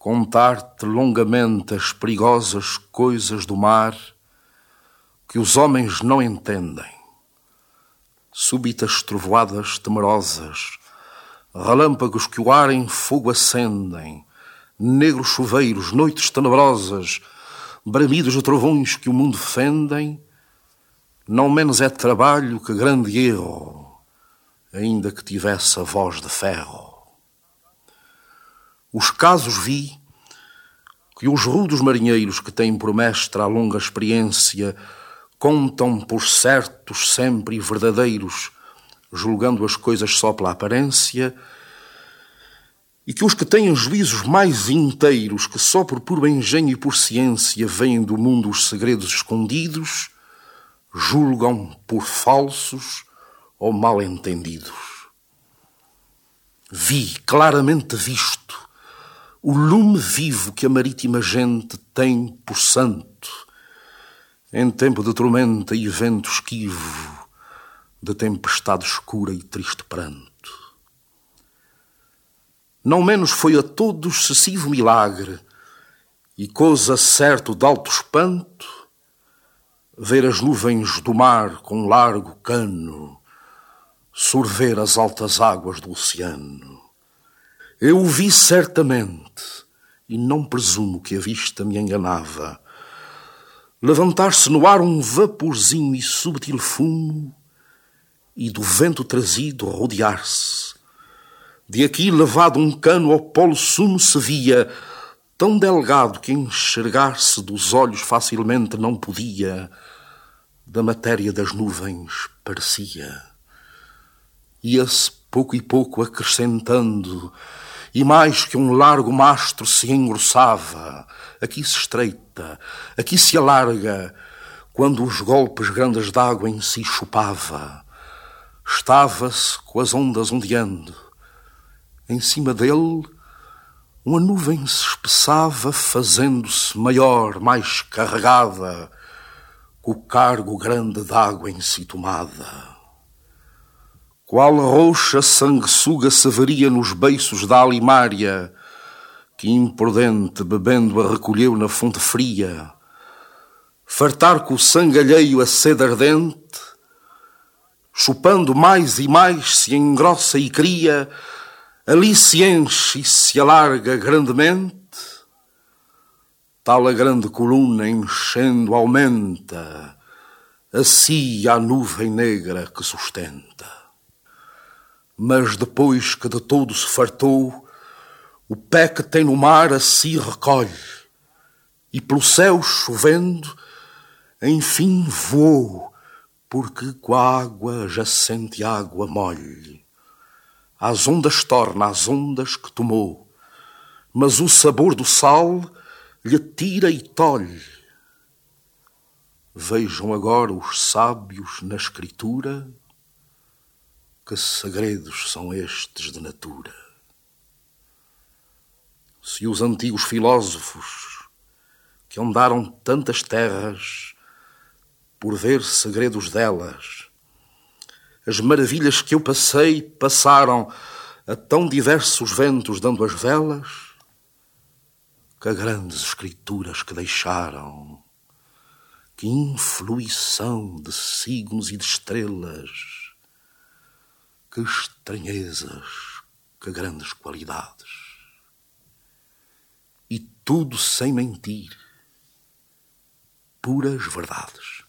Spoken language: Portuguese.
contar-te longamente as perigosas coisas do mar que os homens não entendem. Súbitas trovoadas temerosas, relâmpagos que o ar em fogo acendem, negros chuveiros, noites tenebrosas, bramidos de trovões que o mundo fendem, não menos é trabalho que grande erro, ainda que tivesse a voz de ferro. Os casos vi que os rudos marinheiros que têm por mestra a longa experiência contam por certos sempre verdadeiros, julgando as coisas só pela aparência, e que os que têm juízos mais inteiros, que só por puro engenho e por ciência veem do mundo os segredos escondidos, julgam por falsos ou mal entendidos. Vi, claramente visto, o lume vivo que a marítima gente tem por santo, em tempo de tormenta e vento esquivo, de tempestade escura e triste pranto. Não menos foi a todo excessivo milagre e coisa certo de alto espanto ver as nuvens do mar com largo cano sorver as altas águas do oceano. Eu o vi certamente, e não presumo que a vista me enganava, levantar-se no ar um vaporzinho e subtil fumo, e do vento trazido rodear-se. De aqui levado um cano ao polo sumo se via, tão delgado que enxergar-se dos olhos facilmente não podia, da matéria das nuvens parecia. Ia-se pouco e pouco acrescentando, e mais que um largo mastro se engrossava, aqui se estreita, aqui se alarga, quando os golpes grandes d'água em si chupava. Estava-se com as ondas ondeando. Em cima dele, uma nuvem se espessava, fazendo-se maior, mais carregada, com o cargo grande d'água em si tomada. Qual roxa sanguessuga se veria nos beiços da alimária, que imprudente bebendo a recolheu na fonte fria, fartar com o sangue alheio a sede ardente, chupando mais e mais se engrossa e cria, ali se enche e se alarga grandemente, tal a grande coluna enchendo aumenta, assim a nuvem negra que sustenta. Mas depois que de todo se fartou, o pé que tem no mar a si recolhe, e pelo céu chovendo, enfim voou, porque com a água já sente água molhe. As ondas torna as ondas que tomou, mas o sabor do sal lhe tira e tolhe. Vejam agora os sábios na Escritura, que segredos são estes de natura. Se os antigos filósofos, que andaram tantas terras por ver segredos delas, as maravilhas que eu passei passaram a tão diversos ventos dando as velas, que grandes escrituras que deixaram, que influição de signos e de estrelas, que estranhezas, que grandes qualidades. E tudo sem mentir, puras verdades.